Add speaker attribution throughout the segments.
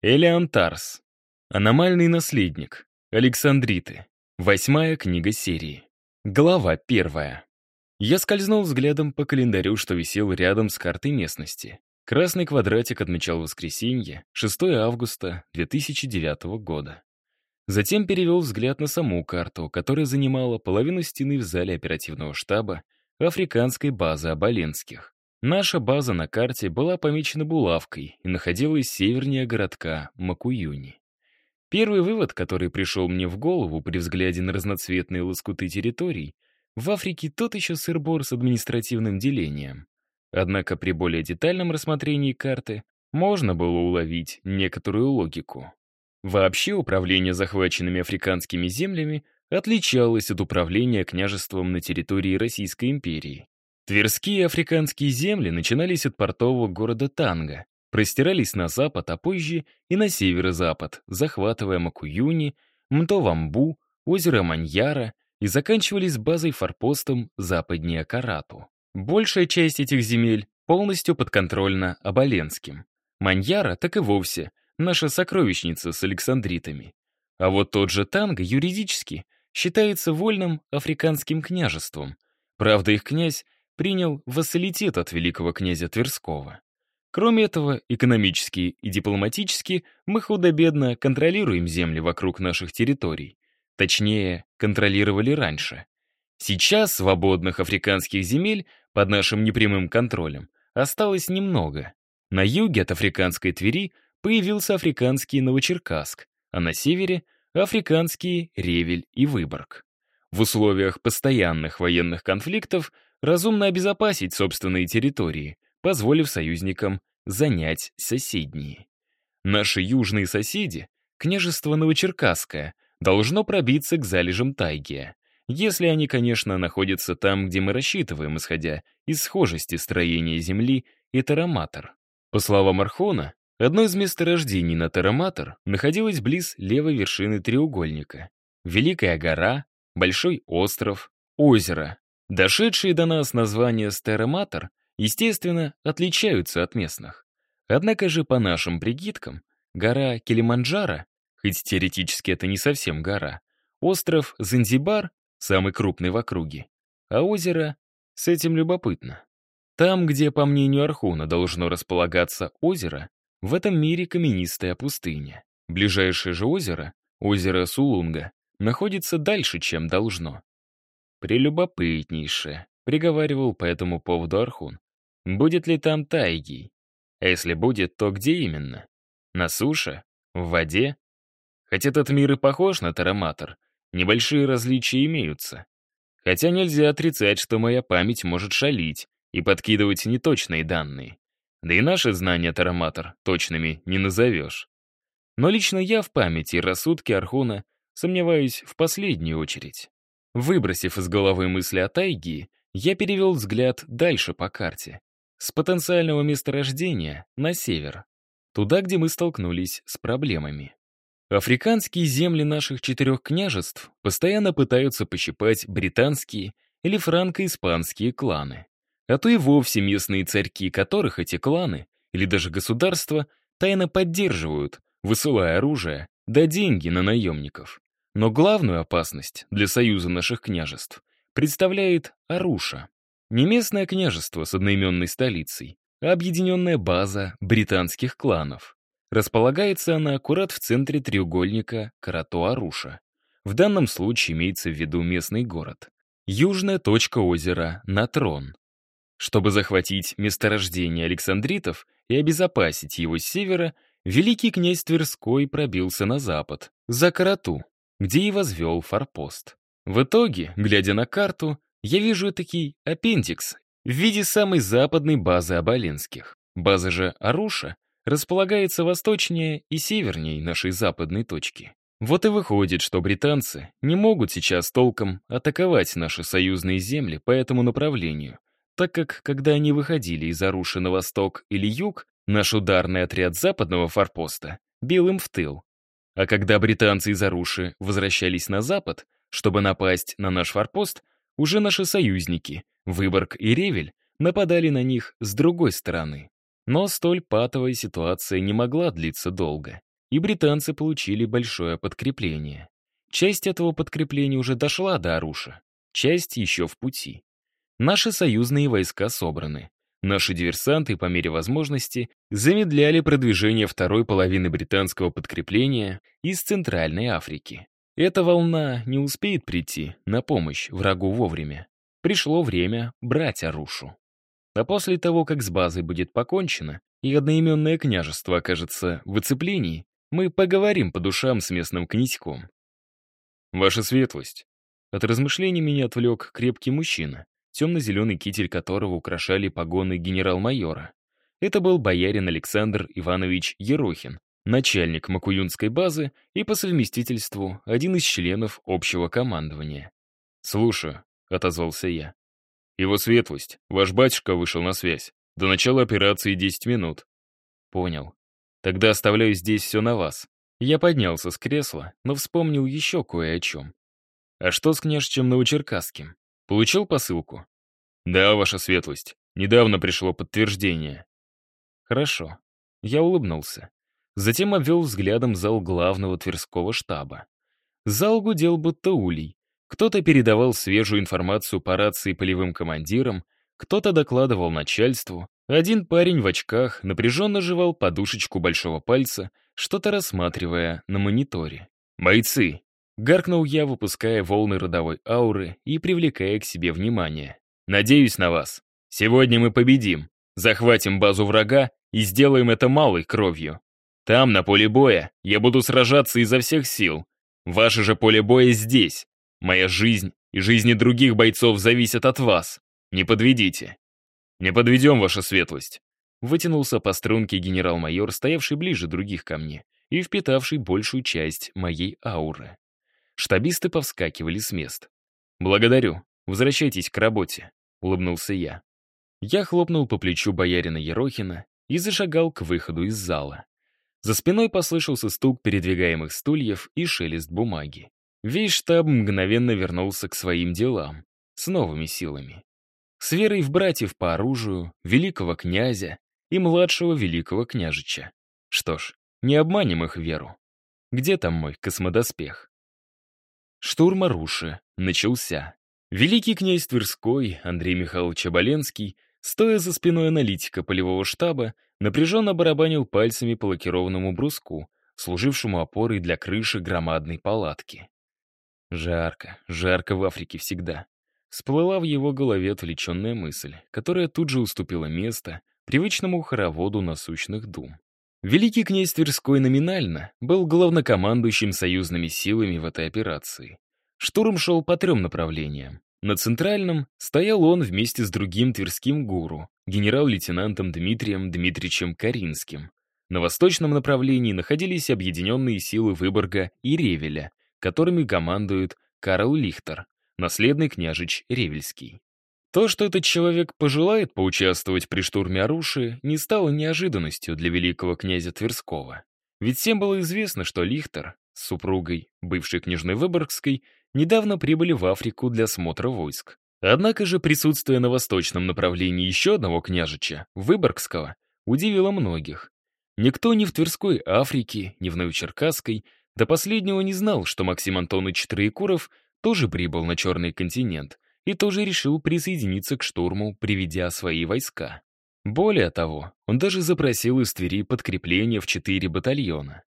Speaker 1: Элеантарс. Аномальный наследник. Александриты. Восьмая книга серии. Глава первая. Я скользнул взглядом по календарю, что висел рядом с картой местности. Красный квадратик отмечал воскресенье, 6 августа 2009 года. Затем перевел взгляд на саму карту, которая занимала половину стены в зале оперативного штаба африканской базы Оболенских. Наша база на карте была помечена булавкой и находилась севернее городка Макуюни. Первый вывод, который пришел мне в голову при взгляде на разноцветные лоскуты территорий, в Африке тот еще сыр-бор с административным делением. Однако при более детальном рассмотрении карты можно было уловить некоторую логику. Вообще управление захваченными африканскими землями отличалось от управления княжеством на территории Российской империи. Тверские африканские земли начинались от портового города Танга, простирались на запад, а позже и на северо-запад, захватывая Макуюни, Мтовамбу, озеро Маньяра и заканчивались базой-форпостом западнее Карату. Большая часть этих земель полностью подконтрольна Оболенским. Маньяра так и вовсе наша сокровищница с Александритами. А вот тот же Танго юридически считается вольным африканским княжеством. Правда, их князь принял вассалитет от великого князя Тверского. Кроме этого, экономически и дипломатически мы худо-бедно контролируем земли вокруг наших территорий. Точнее, контролировали раньше. Сейчас свободных африканских земель под нашим непрямым контролем осталось немного. На юге от африканской Твери появился африканский Новочеркасск, а на севере — африканские Ревель и Выборг. В условиях постоянных военных конфликтов разумно обезопасить собственные территории, позволив союзникам занять соседние. Наши южные соседи, княжество Новочеркасское, должно пробиться к залежам тайги, если они, конечно, находятся там, где мы рассчитываем, исходя из схожести строения Земли и Тараматор. По словам Архона, одно из месторождений на Тараматор находилось близ левой вершины треугольника. Великая гора, большой остров, озеро, Дошедшие до нас названия Стероматор, естественно, отличаются от местных. Однако же, по нашим прикидкам, гора Килиманджаро, хоть теоретически это не совсем гора, остров Занзибар, самый крупный в округе, а озеро с этим любопытно. Там, где, по мнению Архуна, должно располагаться озеро, в этом мире каменистая пустыня. Ближайшее же озеро, озеро Сулунга, находится дальше, чем должно. «Прелюбопытнейше», — приговаривал по этому поводу Архун. «Будет ли там тайги? А если будет, то где именно? На суше? В воде? Хотя этот мир и похож на Тараматор, небольшие различия имеются. Хотя нельзя отрицать, что моя память может шалить и подкидывать неточные данные. Да и наши знания Тараматор точными не назовешь. Но лично я в памяти и рассудке Архуна сомневаюсь в последнюю очередь. Выбросив из головы мысли о тайге, я перевел взгляд дальше по карте. С потенциального месторождения на север. Туда, где мы столкнулись с проблемами. Африканские земли наших четырех княжеств постоянно пытаются пощипать британские или франко-испанские кланы. А то и вовсе местные царьки, которых эти кланы, или даже государства, тайно поддерживают, высылая оружие да деньги на наемников. Но главную опасность для союза наших княжеств представляет Аруша. Не местное княжество с одноименной столицей, а объединенная база британских кланов. Располагается она аккурат в центре треугольника Карато-Аруша. В данном случае имеется в виду местный город. Южная точка озера Натрон. Чтобы захватить месторождение Александритов и обезопасить его с севера, великий князь Тверской пробился на запад, за Карату, где и возвел форпост. В итоге, глядя на карту, я вижу такой аппендикс в виде самой западной базы Оболенских. База же Аруша располагается восточнее и севернее нашей западной точки. Вот и выходит, что британцы не могут сейчас толком атаковать наши союзные земли по этому направлению, так как, когда они выходили из Аруши на восток или юг, наш ударный отряд западного форпоста бил им в тыл, а когда британцы из Аруши возвращались на запад, чтобы напасть на наш форпост, уже наши союзники, Выборг и Ревель, нападали на них с другой стороны. Но столь патовая ситуация не могла длиться долго. и британцы получили большое подкрепление. Часть этого подкрепления уже дошла до Аруша, часть еще в пути. Наши союзные войска собраны. Наши диверсанты, по мере возможности, замедляли продвижение второй половины британского подкрепления из Центральной Африки. Эта волна не успеет прийти на помощь врагу вовремя. Пришло время брать Арушу. А после того, как с базой будет покончено, и одноименное княжество окажется в оцеплении, мы поговорим по душам с местным князьком. Ваша светлость. От размышлений меня отвлек крепкий мужчина, темно-зеленый китель которого украшали погоны генерал-майора. Это был боярин Александр Иванович Ерохин, начальник Макуюнской базы и по совместительству один из членов общего командования. «Слушаю», — отозвался я. «Его светлость, ваш батюшка вышел на связь. До начала операции 10 минут». «Понял. Тогда оставляю здесь все на вас». Я поднялся с кресла, но вспомнил еще кое о чем. «А что с княжичем Новочеркасским? Получил посылку?» «Да, ваша светлость. Недавно пришло подтверждение». «Хорошо». Я улыбнулся. Затем обвел взглядом зал главного Тверского штаба. Зал гудел будто улей. Кто-то передавал свежую информацию по рации полевым командирам, кто-то докладывал начальству. Один парень в очках напряженно жевал подушечку большого пальца, что-то рассматривая на мониторе. «Бойцы!» — гаркнул я, выпуская волны родовой ауры и привлекая к себе внимание. «Надеюсь на вас. Сегодня мы победим, захватим базу врага и сделаем это малой кровью. Там, на поле боя, я буду сражаться изо всех сил. Ваше же поле боя здесь. Моя жизнь и жизни других бойцов зависят от вас. Не подведите. Не подведем, ваша светлость. Вытянулся по струнке генерал-майор, стоявший ближе других ко мне и впитавший большую часть моей ауры. Штабисты повскакивали с мест. «Благодарю. Возвращайтесь к работе», — улыбнулся я. Я хлопнул по плечу боярина Ерохина и зашагал к выходу из зала. За спиной послышался стук передвигаемых стульев и шелест бумаги. Весь штаб мгновенно вернулся к своим делам, с новыми силами. С верой в братьев по оружию, великого князя и младшего великого княжича. Что ж, не обманем их веру. Где там мой космодоспех? Штурм Аруши начался. Великий князь Тверской, Андрей Михайлович Оболенский, стоя за спиной аналитика полевого штаба, напряженно барабанил пальцами по лакированному бруску, служившему опорой для крыши громадной палатки. Жарко, жарко в Африке всегда. Всплыла в его голове отвлеченная мысль, которая тут же уступила место привычному хороводу насущных дум. Великий князь Тверской номинально был главнокомандующим союзными силами в этой операции. Штурм шел по трем направлениям. На центральном стоял он вместе с другим тверским гуру, генерал-лейтенантом Дмитрием Дмитриевичем Каринским. На восточном направлении находились объединенные силы Выборга и Ревеля, которыми командует Карл Лихтер, наследный княжич Ревельский. То, что этот человек пожелает поучаствовать при штурме Аруши, не стало неожиданностью для великого князя Тверского. Ведь всем было известно, что Лихтер с супругой, бывшей княжной Выборгской, недавно прибыли в Африку для смотра войск. Однако же присутствие на восточном направлении еще одного княжича, Выборгского, удивило многих. Никто ни в Тверской Африке, ни в Новочеркасской до последнего не знал, что Максим Антонович Троекуров тоже прибыл на Черный континент и тоже решил присоединиться к штурму, приведя свои войска. Более того, он даже запросил из Твери подкрепление в четыре батальона.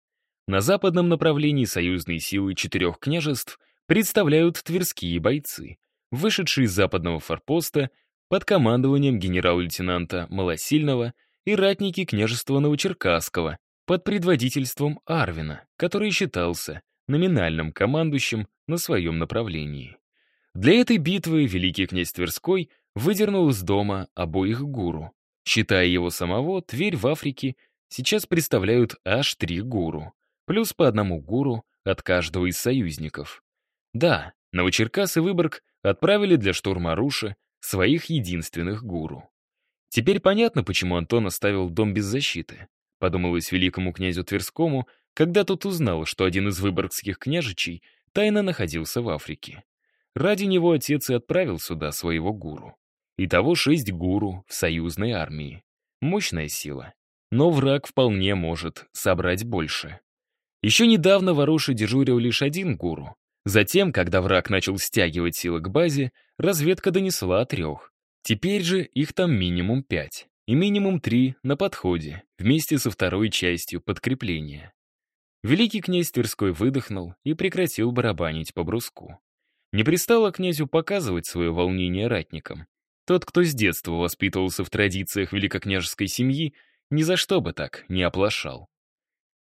Speaker 1: На западном направлении союзные силы четырех княжеств представляют тверские бойцы, вышедшие из западного форпоста под командованием генерал-лейтенанта Малосильного и ратники княжества Новочеркасского под предводительством Арвина, который считался номинальным командующим на своем направлении. Для этой битвы великий князь Тверской выдернул из дома обоих гуру. Считая его самого, Тверь в Африке сейчас представляют аж три гуру, плюс по одному гуру от каждого из союзников. Да, Новочеркас и Выборг отправили для штурма Руши своих единственных гуру. Теперь понятно, почему Антон оставил дом без защиты. Подумалось великому князю Тверскому, когда тот узнал, что один из выборгских княжичей тайно находился в Африке. Ради него отец и отправил сюда своего гуру. Итого шесть гуру в союзной армии. Мощная сила. Но враг вполне может собрать больше. Еще недавно в Аруше дежурил лишь один гуру. Затем, когда враг начал стягивать силы к базе, разведка донесла о трех. Теперь же их там минимум пять. И минимум три на подходе, вместе со второй частью подкрепления. Великий князь Тверской выдохнул и прекратил барабанить по бруску. Не пристало князю показывать свое волнение ратникам. Тот, кто с детства воспитывался в традициях великокняжеской семьи, ни за что бы так не оплошал.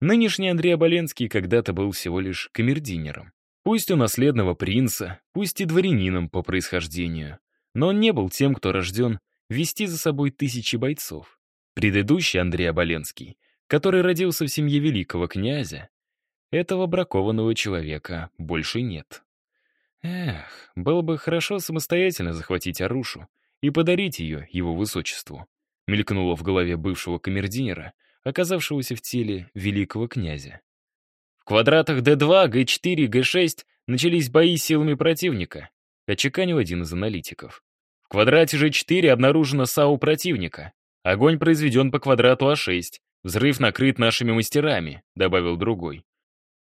Speaker 1: Нынешний Андрей Оболенский когда-то был всего лишь камердинером. Пусть у наследного принца, пусть и дворянином по происхождению, но он не был тем, кто рожден вести за собой тысячи бойцов. Предыдущий Андрей Оболенский, который родился в семье великого князя, этого бракованного человека больше нет. Эх, было бы хорошо самостоятельно захватить Арушу и подарить ее его высочеству. Мелькнуло в голове бывшего камердинера, оказавшегося в теле великого князя. В квадратах D2, G4, G6 начались бои силами противника, очеканил один из аналитиков. В квадрате G4 обнаружено САУ противника. Огонь произведен по квадрату А6. Взрыв накрыт нашими мастерами, добавил другой.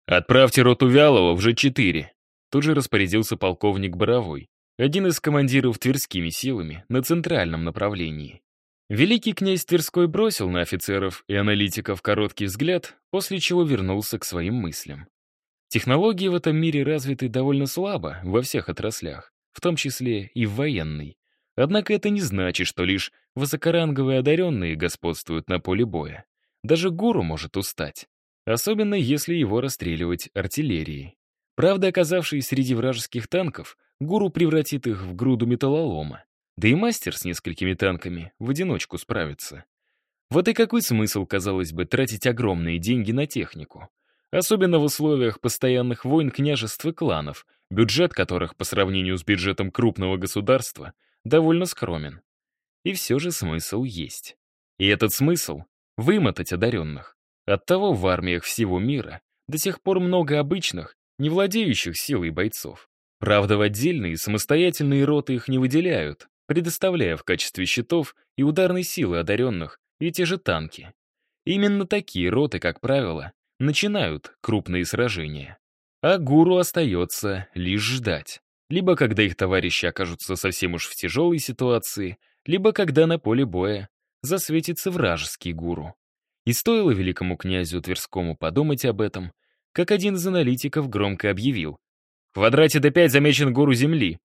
Speaker 1: Отправьте роту Вялова в G4. Тут же распорядился полковник Боровой, один из командиров тверскими силами на центральном направлении. Великий князь Тверской бросил на офицеров и аналитиков короткий взгляд, после чего вернулся к своим мыслям. Технологии в этом мире развиты довольно слабо во всех отраслях, в том числе и в военной. Однако это не значит, что лишь высокоранговые одаренные господствуют на поле боя. Даже гуру может устать, особенно если его расстреливать артиллерией. Правда, оказавшись среди вражеских танков, гуру превратит их в груду металлолома. Да и мастер с несколькими танками в одиночку справится. Вот и какой смысл, казалось бы, тратить огромные деньги на технику? Особенно в условиях постоянных войн княжеств и кланов, бюджет которых по сравнению с бюджетом крупного государства довольно скромен. И все же смысл есть. И этот смысл — вымотать одаренных. Оттого в армиях всего мира до сих пор много обычных, не владеющих силой бойцов. Правда, в отдельные самостоятельные роты их не выделяют, предоставляя в качестве щитов и ударной силы одаренных и те же танки. Именно такие роты, как правило, начинают крупные сражения. А гуру остается лишь ждать. Либо когда их товарищи окажутся совсем уж в тяжелой ситуации, либо когда на поле боя засветится вражеский гуру. И стоило великому князю Тверскому подумать об этом, как один из аналитиков громко объявил. В квадрате D5 замечен гуру Земли,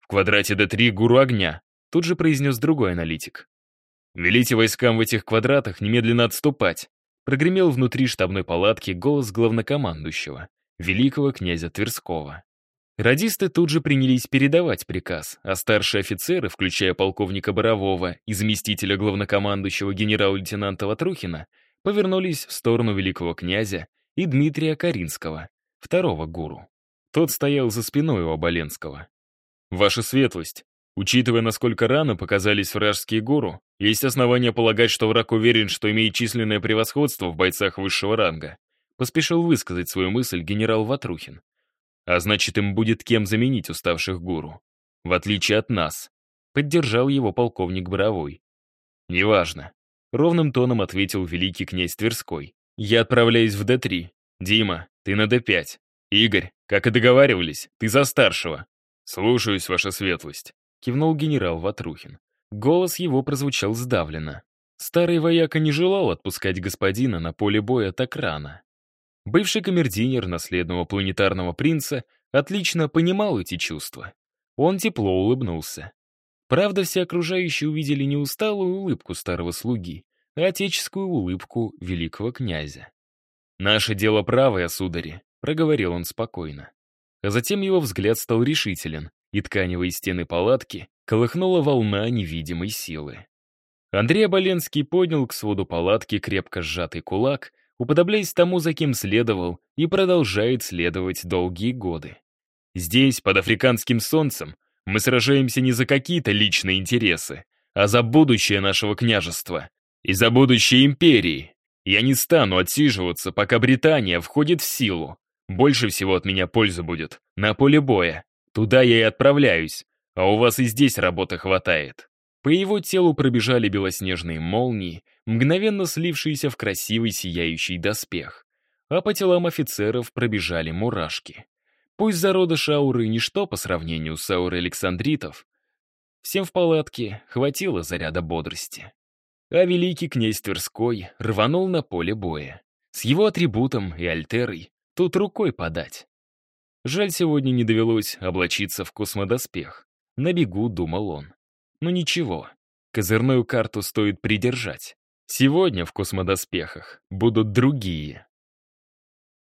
Speaker 1: в квадрате D3 гуру огня, тут же произнес другой аналитик. «Велите войскам в этих квадратах немедленно отступать», прогремел внутри штабной палатки голос главнокомандующего, великого князя Тверского. Радисты тут же принялись передавать приказ, а старшие офицеры, включая полковника Борового и заместителя главнокомандующего генерал-лейтенанта Ватрухина, повернулись в сторону великого князя и Дмитрия Каринского, второго гуру. Тот стоял за спиной у Оболенского. «Ваша светлость, учитывая, насколько рано показались вражеские гору, есть основания полагать, что враг уверен, что имеет численное превосходство в бойцах высшего ранга», поспешил высказать свою мысль генерал Ватрухин. «А значит, им будет кем заменить уставших гуру. В отличие от нас», поддержал его полковник Боровой. «Неважно», — ровным тоном ответил великий князь Тверской. «Я отправляюсь в Д-3. Дима, ты на Д-5. Игорь, как и договаривались, ты за старшего. «Слушаюсь, ваша светлость», — кивнул генерал Ватрухин. Голос его прозвучал сдавленно. Старый вояка не желал отпускать господина на поле боя так рано. Бывший камердинер наследного планетарного принца отлично понимал эти чувства. Он тепло улыбнулся. Правда, все окружающие увидели не усталую улыбку старого слуги, отеческую улыбку великого князя. «Наше дело правое, судари», — проговорил он спокойно. А затем его взгляд стал решителен, и тканевые стены палатки колыхнула волна невидимой силы. Андрей Оболенский поднял к своду палатки крепко сжатый кулак, уподобляясь тому, за кем следовал и продолжает следовать долгие годы. Здесь, под африканским солнцем, мы сражаемся не за какие-то личные интересы, а за будущее нашего княжества и за будущее империи. Я не стану отсиживаться, пока Британия входит в силу, больше всего от меня пользы будет на поле боя. Туда я и отправляюсь, а у вас и здесь работы хватает». По его телу пробежали белоснежные молнии, мгновенно слившиеся в красивый сияющий доспех. а по телам офицеров пробежали мурашки. Пусть зародыш ауры ничто по сравнению с аурой Александритов, всем в палатке хватило заряда бодрости. А великий князь Тверской рванул на поле боя. С его атрибутом и альтерой тут рукой подать. Жаль, сегодня не довелось облачиться в космодоспех. На бегу думал он. Но ничего, козырную карту стоит придержать. Сегодня в космодоспехах будут другие.